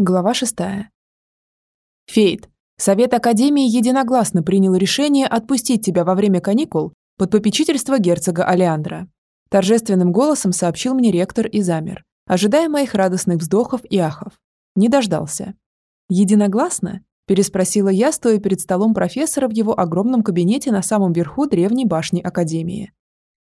Глава шестая. Фейт, Совет Академии единогласно принял решение отпустить тебя во время каникул под попечительство герцога Алеандра. Торжественным голосом сообщил мне ректор и замер, ожидая моих радостных вздохов и ахов. Не дождался. «Единогласно?» – переспросила я, стоя перед столом профессора в его огромном кабинете на самом верху древней башни Академии.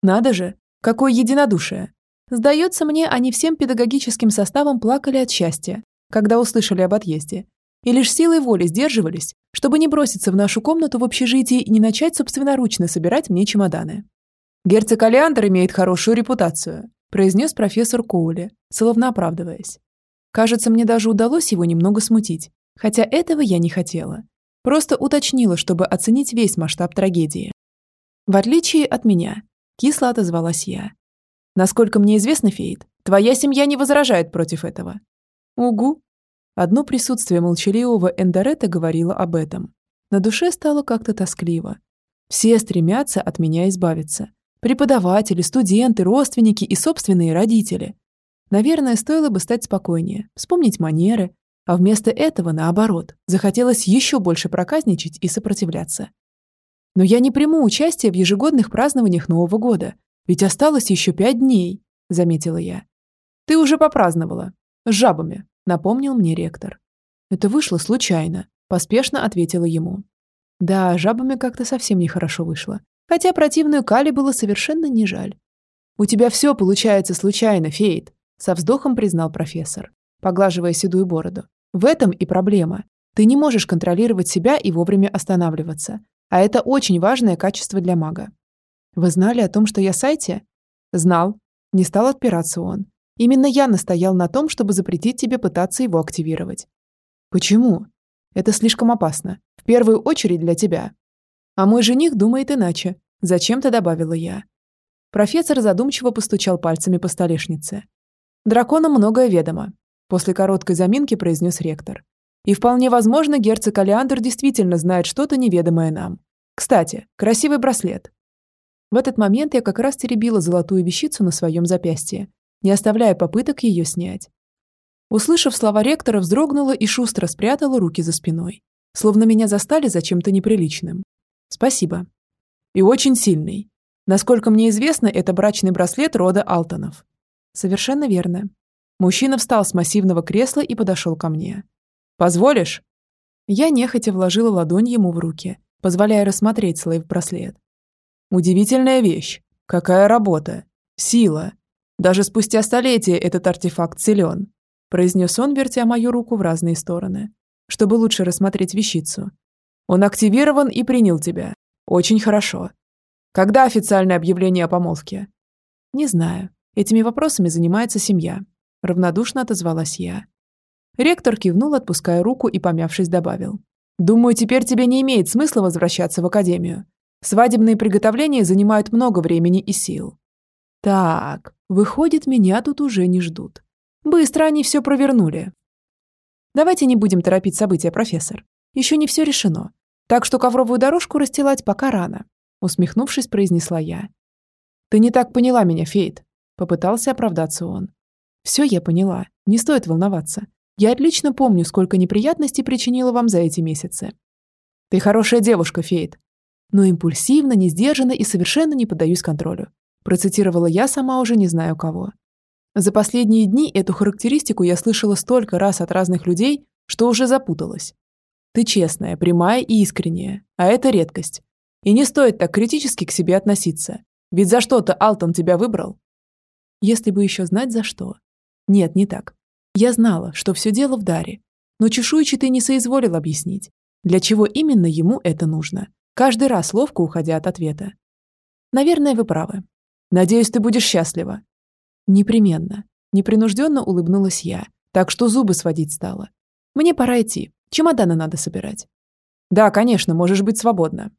«Надо же! Какое единодушие! Сдается мне, они всем педагогическим составом плакали от счастья, когда услышали об отъезде, и лишь силой воли сдерживались, чтобы не броситься в нашу комнату в общежитии и не начать собственноручно собирать мне чемоданы. «Герцог Алиандр имеет хорошую репутацию», произнес профессор Коули, словно оправдываясь. Кажется, мне даже удалось его немного смутить, хотя этого я не хотела. Просто уточнила, чтобы оценить весь масштаб трагедии. В отличие от меня, кисло отозвалась я. Насколько мне известно, Фейд, твоя семья не возражает против этого. Угу, Одно присутствие молчаливого Эндорета говорило об этом. На душе стало как-то тоскливо. Все стремятся от меня избавиться. Преподаватели, студенты, родственники и собственные родители. Наверное, стоило бы стать спокойнее, вспомнить манеры, а вместо этого, наоборот, захотелось еще больше проказничать и сопротивляться. Но я не приму участие в ежегодных празднованиях Нового года, ведь осталось еще пять дней, заметила я. Ты уже попраздновала. С жабами, напомнил мне ректор. Это вышло случайно, поспешно ответила ему. Да, жабами как-то совсем нехорошо вышло. Хотя противную Кали было совершенно не жаль. «У тебя все получается случайно, Фейт», со вздохом признал профессор, поглаживая седую бороду. «В этом и проблема. Ты не можешь контролировать себя и вовремя останавливаться. А это очень важное качество для мага. Вы знали о том, что я сайте? Знал. Не стал отпираться он. Именно я настоял на том, чтобы запретить тебе пытаться его активировать. Почему? Это слишком опасно. В первую очередь для тебя. А мой жених думает иначе. Зачем-то добавила я. Профессор задумчиво постучал пальцами по столешнице. Драконам многое ведомо. После короткой заминки произнес ректор. И вполне возможно, герцог Алиандр действительно знает что-то неведомое нам. Кстати, красивый браслет. В этот момент я как раз теребила золотую вещицу на своем запястье не оставляя попыток ее снять. Услышав слова ректора, вздрогнула и шустро спрятала руки за спиной, словно меня застали за чем-то неприличным. Спасибо. И очень сильный. Насколько мне известно, это брачный браслет рода Алтонов. Совершенно верно. Мужчина встал с массивного кресла и подошел ко мне. «Позволишь?» Я нехотя вложила ладонь ему в руки, позволяя рассмотреть слейв браслет. Удивительная вещь. Какая работа. Сила. Даже спустя столетия этот артефакт силен», произнес он, вертя мою руку в разные стороны, чтобы лучше рассмотреть вещицу. «Он активирован и принял тебя. Очень хорошо. Когда официальное объявление о помолвке?» «Не знаю. Этими вопросами занимается семья», равнодушно отозвалась я. Ректор кивнул, отпуская руку и, помявшись, добавил. «Думаю, теперь тебе не имеет смысла возвращаться в академию. Свадебные приготовления занимают много времени и сил. Так, выходит, меня тут уже не ждут. Быстро они все провернули. Давайте не будем торопить события, профессор. Еще не все решено. Так что ковровую дорожку расстилать пока рано, усмехнувшись, произнесла я. Ты не так поняла меня, Фейт, попытался оправдаться он. Все я поняла, не стоит волноваться. Я отлично помню, сколько неприятностей причинила вам за эти месяцы. Ты хорошая девушка, Фейт, но импульсивно, несдержанно и совершенно не поддаюсь контролю. Процитировала я сама уже не знаю кого. За последние дни эту характеристику я слышала столько раз от разных людей, что уже запуталась. Ты честная, прямая и искренняя, а это редкость. И не стоит так критически к себе относиться. Ведь за что-то Алтон тебя выбрал. Если бы еще знать за что. Нет, не так. Я знала, что все дело в даре. Но чешуйчатый не соизволил объяснить, для чего именно ему это нужно, каждый раз ловко уходя от ответа. Наверное, вы правы. Надеюсь, ты будешь счастлива». «Непременно». Непринужденно улыбнулась я, так что зубы сводить стала. «Мне пора идти. Чемоданы надо собирать». «Да, конечно, можешь быть свободна».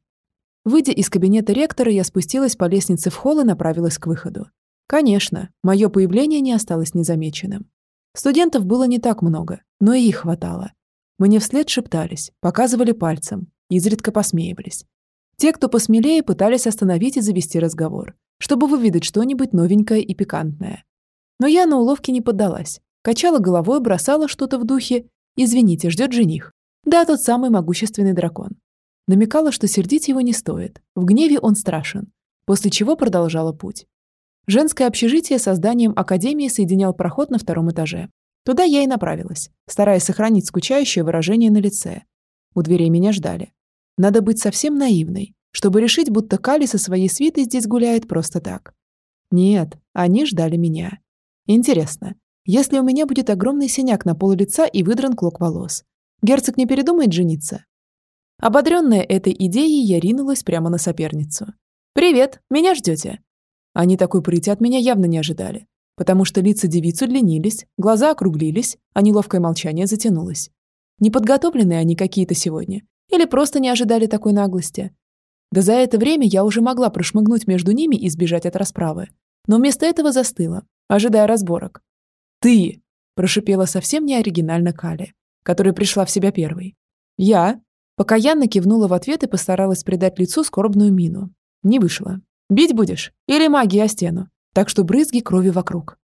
Выйдя из кабинета ректора, я спустилась по лестнице в холл и направилась к выходу. Конечно, мое появление не осталось незамеченным. Студентов было не так много, но и их хватало. Мне вслед шептались, показывали пальцем, изредка посмеивались. Те, кто посмелее, пытались остановить и завести разговор чтобы выведать что-нибудь новенькое и пикантное. Но я на уловки не поддалась. Качала головой, бросала что-то в духе Извините, ждет жених. Да, тот самый могущественный дракон. Намекала, что сердить его не стоит. В гневе он страшен. После чего продолжала путь. Женское общежитие со зданием академии соединял проход на втором этаже. Туда я и направилась, стараясь сохранить скучающее выражение на лице. У дверей меня ждали. Надо быть совсем наивной, чтобы решить, будто Кали со своей свитой здесь гуляет просто так. Нет, они ждали меня. Интересно, если у меня будет огромный синяк на полу лица и выдран клок волос, герцог не передумает жениться? Ободренная этой идеей, я ринулась прямо на соперницу. «Привет, меня ждете?» Они такой прыти от меня явно не ожидали, потому что лица девиц удлинились, глаза округлились, а неловкое молчание затянулось. Неподготовленные они какие-то сегодня. Или просто не ожидали такой наглости. Да за это время я уже могла прошмыгнуть между ними и сбежать от расправы. Но вместо этого застыла, ожидая разборок. «Ты!» – прошипела совсем не оригинально Кали, которая пришла в себя первой. «Я?» Покаянно кивнула в ответ и постаралась придать лицу скорбную мину. Не вышло. «Бить будешь? Или магией о стену? Так что брызги крови вокруг».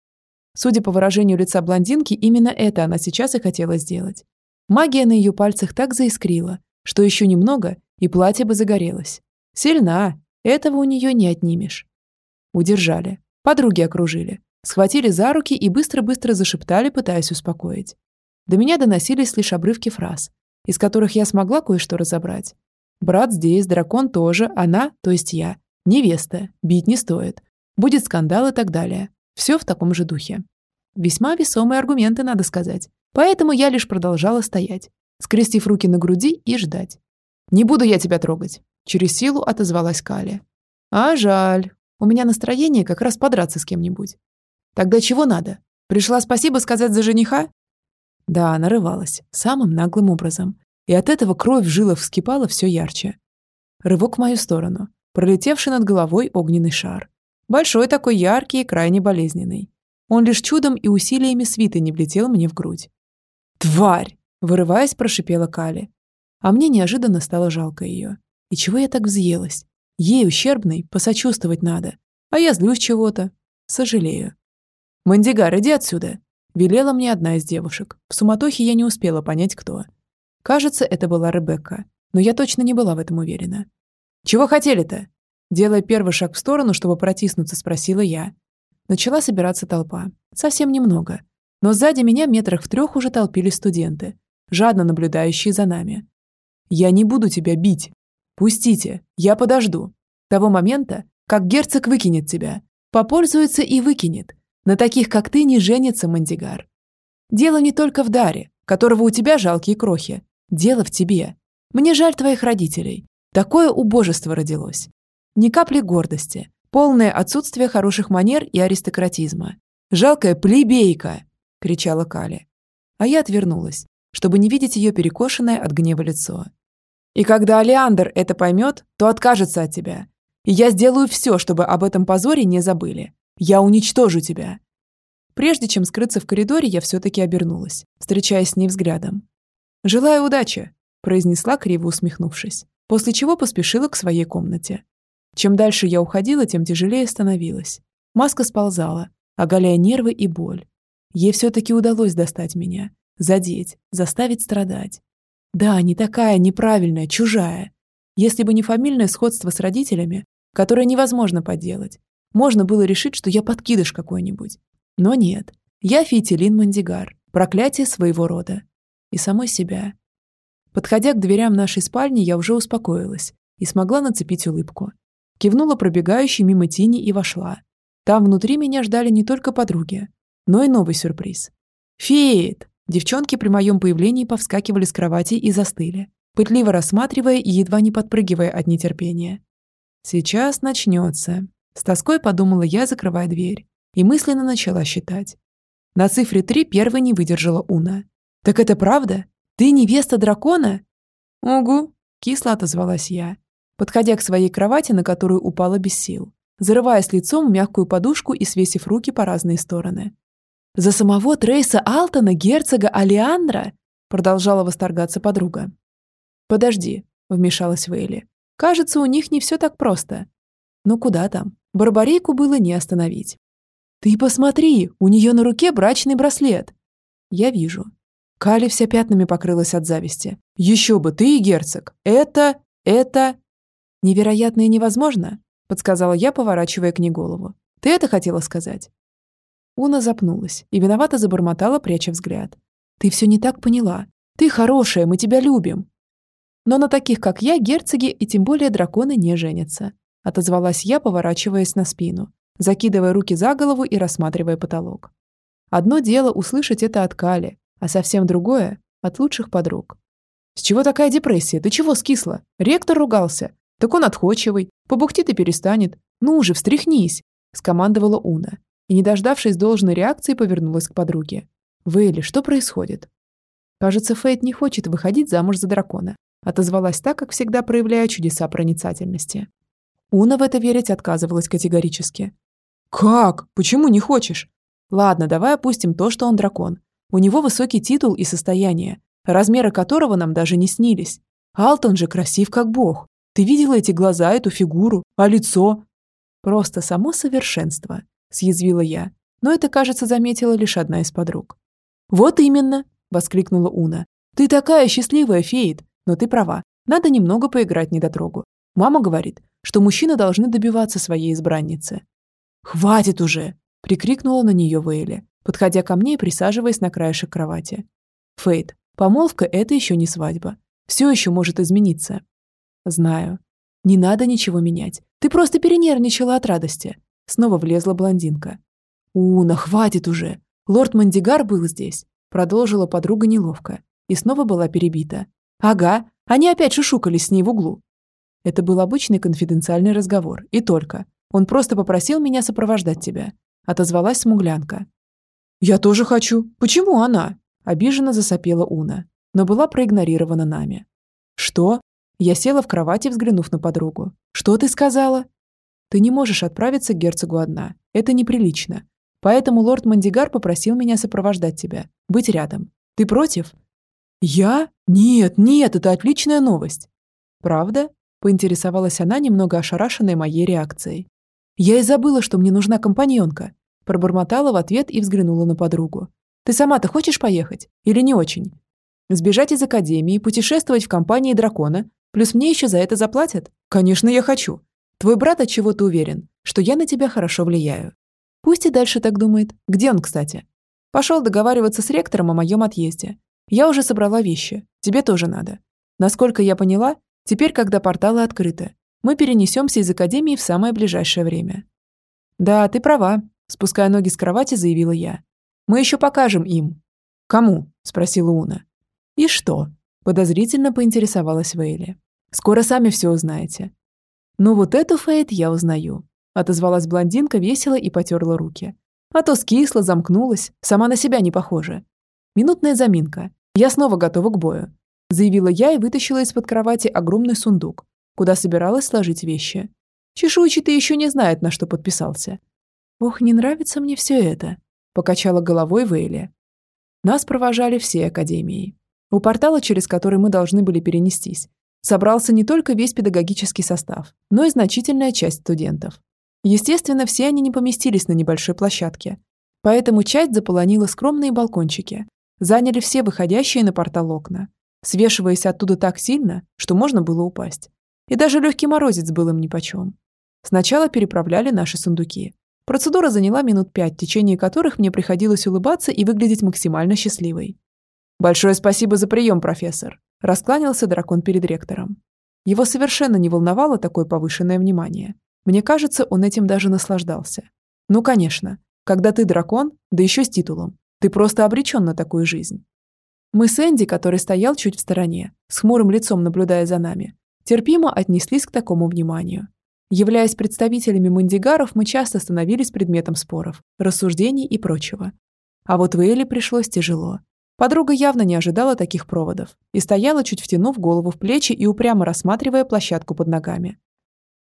Судя по выражению лица блондинки, именно это она сейчас и хотела сделать. Магия на ее пальцах так заискрила, что еще немного, и платье бы загорелось. Сильна, этого у нее не отнимешь. Удержали. Подруги окружили. Схватили за руки и быстро-быстро зашептали, пытаясь успокоить. До меня доносились лишь обрывки фраз, из которых я смогла кое-что разобрать. Брат здесь, дракон тоже, она, то есть я. Невеста, бить не стоит. Будет скандал и так далее. Все в таком же духе. Весьма весомые аргументы, надо сказать. Поэтому я лишь продолжала стоять, скрестив руки на груди и ждать. «Не буду я тебя трогать», — через силу отозвалась Кали. «А жаль. У меня настроение как раз подраться с кем-нибудь. Тогда чего надо? Пришла спасибо сказать за жениха?» Да, нарывалась, самым наглым образом. И от этого кровь в жилах вскипала все ярче. Рывок в мою сторону, пролетевший над головой огненный шар. Большой такой яркий и крайне болезненный. Он лишь чудом и усилиями свиты не влетел мне в грудь. «Тварь!» — вырываясь, прошипела Кали. А мне неожиданно стало жалко ее. И чего я так взъелась? Ей, ущербной, посочувствовать надо. А я злюсь чего-то. Сожалею. «Мандигар, иди отсюда!» — велела мне одна из девушек. В суматохе я не успела понять, кто. Кажется, это была Ребекка, но я точно не была в этом уверена. «Чего хотели-то?» Делая первый шаг в сторону, чтобы протиснуться, спросила я. Начала собираться толпа. Совсем немного. Но сзади меня метрах в трех уже толпились студенты, жадно наблюдающие за нами. «Я не буду тебя бить. Пустите, я подожду. Того момента, как герцог выкинет тебя. Попользуется и выкинет. На таких, как ты, не женится Мандигар. Дело не только в даре, которого у тебя жалкие крохи. Дело в тебе. Мне жаль твоих родителей. Такое убожество родилось. Ни капли гордости, полное отсутствие хороших манер и аристократизма. Жалкая плебейка, кричала Кали. А я отвернулась, чтобы не видеть ее перекошенное от гнева лицо. И когда Алиандр это поймет, то откажется от тебя. И я сделаю все, чтобы об этом позоре не забыли. Я уничтожу тебя. Прежде чем скрыться в коридоре, я все-таки обернулась, встречаясь с ней взглядом. «Желаю удачи», – произнесла, криво усмехнувшись, после чего поспешила к своей комнате. Чем дальше я уходила, тем тяжелее становилось. Маска сползала, оголяя нервы и боль. Ей все-таки удалось достать меня, задеть, заставить страдать. Да, не такая, неправильная, чужая. Если бы не фамильное сходство с родителями, которое невозможно подделать, можно было решить, что я подкидыш какой-нибудь. Но нет, я Фитилин Мандигар, проклятие своего рода и самой себя. Подходя к дверям нашей спальни, я уже успокоилась и смогла нацепить улыбку. Кивнула пробегающей мимо Тини и вошла. Там внутри меня ждали не только подруги, но и новый сюрприз. «Фит!» Девчонки при моем появлении повскакивали с кровати и застыли, пытливо рассматривая и едва не подпрыгивая от нетерпения. «Сейчас начнется», — с тоской подумала я, закрывая дверь, и мысленно начала считать. На цифре три первой не выдержала Уна. «Так это правда? Ты невеста дракона?» «Угу», — кисло отозвалась я, подходя к своей кровати, на которую упала без сил, зарываясь лицом в мягкую подушку и свесив руки по разные стороны. «За самого Трейса Алтона, герцога Алиандра?» продолжала восторгаться подруга. «Подожди», — вмешалась Вейли. «Кажется, у них не все так просто». «Ну куда там? Барбарейку было не остановить». «Ты посмотри, у нее на руке брачный браслет». «Я вижу. Кали вся пятнами покрылась от зависти. «Еще бы, ты и герцог! Это... это...» «Невероятно и невозможно», — подсказала я, поворачивая к ней голову. «Ты это хотела сказать?» Уна запнулась и виновато забормотала, пряча взгляд. «Ты все не так поняла. Ты хорошая, мы тебя любим». «Но на таких, как я, герцоги и тем более драконы не женятся», отозвалась я, поворачиваясь на спину, закидывая руки за голову и рассматривая потолок. Одно дело услышать это от Кали, а совсем другое – от лучших подруг. «С чего такая депрессия? Ты чего скисла? Ректор ругался. Так он отходчивый. Побухтит и перестанет. Ну уже, встряхнись!» – скомандовала Уна. И, не дождавшись должной реакции, повернулась к подруге. «Вейли, что происходит?» «Кажется, Фейт не хочет выходить замуж за дракона», отозвалась так, как всегда проявляя чудеса проницательности. Уна в это верить отказывалась категорически. «Как? Почему не хочешь?» «Ладно, давай опустим то, что он дракон. У него высокий титул и состояние, размеры которого нам даже не снились. Алтон же красив как бог. Ты видела эти глаза, эту фигуру, а лицо?» «Просто само совершенство», – съязвила я. Но это, кажется, заметила лишь одна из подруг. «Вот именно!» – воскликнула Уна. «Ты такая счастливая, Фейд! Но ты права, надо немного поиграть недотрогу. Мама говорит, что мужчины должны добиваться своей избранницы. «Хватит уже!» – прикрикнула на нее Вейли, подходя ко мне и присаживаясь на краешек кровати. «Фейт, помолвка – это еще не свадьба. Все еще может измениться». «Знаю. Не надо ничего менять. Ты просто перенервничала от радости». Снова влезла блондинка. «Уна, хватит уже! Лорд Мандигар был здесь», – продолжила подруга неловко и снова была перебита. «Ага, они опять шушукались с ней в углу. Это был обычный конфиденциальный разговор, и только. Он просто попросил меня сопровождать тебя. Отозвалась смуглянка. «Я тоже хочу. Почему она?» Обиженно засопела Уна, но была проигнорирована нами. «Что?» Я села в кровати, взглянув на подругу. «Что ты сказала?» «Ты не можешь отправиться к герцогу одна. Это неприлично. Поэтому лорд Мандигар попросил меня сопровождать тебя, быть рядом. Ты против?» «Я? Нет, нет, это отличная новость». «Правда?» Поинтересовалась она, немного ошарашенная моей реакцией. «Я и забыла, что мне нужна компаньонка», пробормотала в ответ и взглянула на подругу. «Ты сама-то хочешь поехать? Или не очень?» «Сбежать из академии, путешествовать в компании дракона, плюс мне еще за это заплатят? Конечно, я хочу. Твой брат от чего-то уверен, что я на тебя хорошо влияю. Пусть и дальше так думает. Где он, кстати? Пошел договариваться с ректором о моем отъезде. Я уже собрала вещи. Тебе тоже надо. Насколько я поняла, Теперь, когда порталы открыты, мы перенесемся из Академии в самое ближайшее время. Да, ты права, спуская ноги с кровати, заявила я. Мы еще покажем им. Кому? спросила Уна. И что? Подозрительно поинтересовалась Вейли. Скоро сами все узнаете. Ну вот эту Фейт я узнаю. Отозвалась блондинка весело и потерла руки. А то скисла, замкнулась, сама на себя не похожа. Минутная заминка. Я снова готова к бою заявила я и вытащила из-под кровати огромный сундук, куда собиралась сложить вещи. Чешуйчатый еще не знает, на что подписался. «Ох, не нравится мне все это», — покачала головой Вейли. Нас провожали все академии. У портала, через который мы должны были перенестись, собрался не только весь педагогический состав, но и значительная часть студентов. Естественно, все они не поместились на небольшой площадке, поэтому часть заполонила скромные балкончики, заняли все выходящие на портал окна, свешиваясь оттуда так сильно, что можно было упасть. И даже легкий морозец был им нипочем. Сначала переправляли наши сундуки. Процедура заняла минут пять, в течение которых мне приходилось улыбаться и выглядеть максимально счастливой. «Большое спасибо за прием, профессор», – раскланялся дракон перед ректором. Его совершенно не волновало такое повышенное внимание. Мне кажется, он этим даже наслаждался. Ну, конечно, когда ты дракон, да еще с титулом, ты просто обречен на такую жизнь. Мы с Энди, который стоял чуть в стороне, с хмурым лицом наблюдая за нами, терпимо отнеслись к такому вниманию. Являясь представителями мандигаров, мы часто становились предметом споров, рассуждений и прочего. А вот Вейли пришлось тяжело. Подруга явно не ожидала таких проводов и стояла, чуть втянув голову в плечи и упрямо рассматривая площадку под ногами.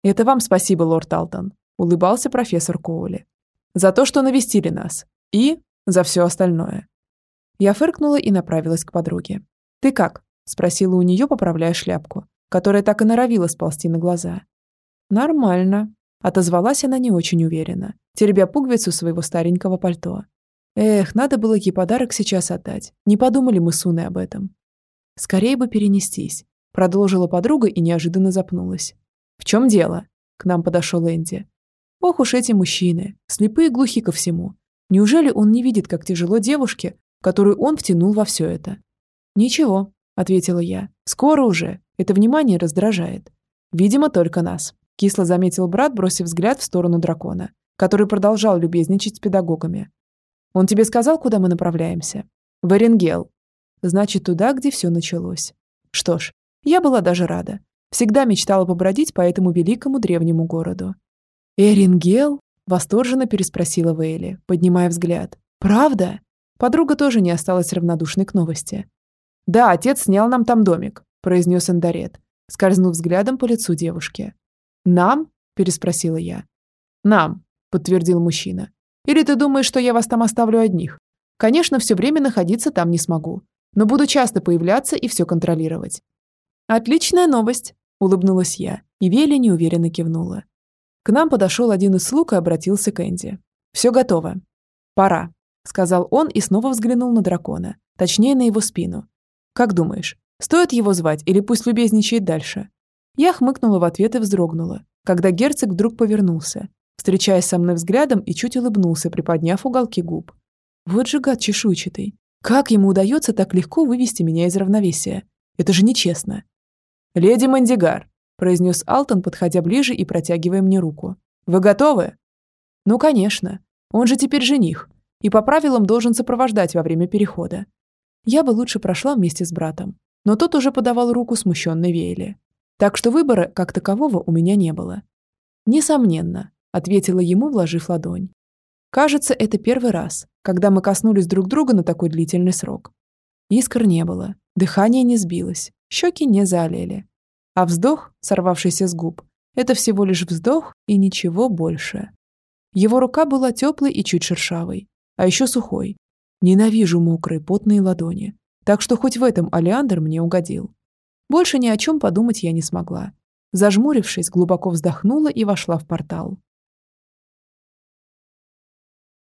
«Это вам спасибо, лорд Алтон», — улыбался профессор Коули. «За то, что навестили нас. И за все остальное. Я фыркнула и направилась к подруге. «Ты как?» – спросила у нее, поправляя шляпку, которая так и норовила сползти на глаза. «Нормально», – отозвалась она не очень уверенно, теребя пуговицу своего старенького пальто. Эх, надо было ей подарок сейчас отдать. Не подумали мы с Уной об этом. Скорее бы перенестись. Продолжила подруга и неожиданно запнулась. В чем дело? К нам подошел Энди. Ох уж эти мужчины, слепые и глухи ко всему. Неужели он не видит, как тяжело девушке, которую он втянул во все это? Ничего, ответила я. Скоро уже. Это внимание раздражает. Видимо, только нас. Кисло заметил брат, бросив взгляд в сторону дракона, который продолжал любезничать с педагогами. Он тебе сказал, куда мы направляемся? В Эренгел. Значит, туда, где все началось. Что ж, я была даже рада. Всегда мечтала побродить по этому великому древнему городу. «Эрингел?» – восторженно переспросила Вейли, поднимая взгляд. «Правда?» Подруга тоже не осталась равнодушной к новости. «Да, отец снял нам там домик», – произнес Эндарет, скользнув взглядом по лицу девушки. «Нам?» – переспросила я. «Нам», – подтвердил мужчина. Или ты думаешь, что я вас там оставлю одних? Конечно, все время находиться там не смогу, но буду часто появляться и все контролировать». «Отличная новость», — улыбнулась я, и Вели неуверенно кивнула. К нам подошел один из слуг и обратился к Энди. «Все готово. Пора», — сказал он и снова взглянул на дракона, точнее на его спину. «Как думаешь, стоит его звать или пусть любезничает дальше?» Я хмыкнула в ответ и вздрогнула, когда герцог вдруг повернулся встречаясь со мной взглядом и чуть улыбнулся, приподняв уголки губ. Вот же гад чешуйчатый. Как ему удается так легко вывести меня из равновесия? Это же нечестно. «Леди Мандигар», – произнес Алтон, подходя ближе и протягивая мне руку. «Вы готовы?» «Ну, конечно. Он же теперь жених. И по правилам должен сопровождать во время перехода. Я бы лучше прошла вместе с братом. Но тот уже подавал руку смущенной Вейле. Так что выбора, как такового, у меня не было. Несомненно, ответила ему, вложив ладонь. Кажется, это первый раз, когда мы коснулись друг друга на такой длительный срок. Искр не было, дыхание не сбилось, щеки не залили. А вздох, сорвавшийся с губ, это всего лишь вздох и ничего больше. Его рука была теплой и чуть шершавой, а еще сухой. Ненавижу мокрые потные ладони, так что хоть в этом Алиандр мне угодил. Больше ни о чем подумать я не смогла. Зажмурившись, глубоко вздохнула и вошла в портал.